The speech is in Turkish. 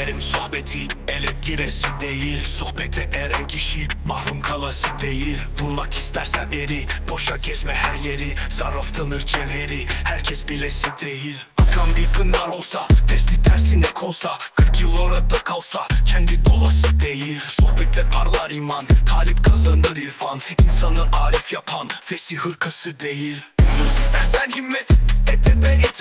Erenlerin sohbeti ele giresi değil. Sohbete eren kişi mahrum kalası değil. Bulmak istersen eri boşa gezme her yeri. Zaraftanır cevheri herkes bilesi değil. Akan bir pınar olsa testi tersine konsa 40 yıl orada kalsa kendi dolası değil. Sohbette parlar iman talip kazanır irfan. İnsanı arif yapan fesih hırkası değil. Yunus istersen himmet edebe et.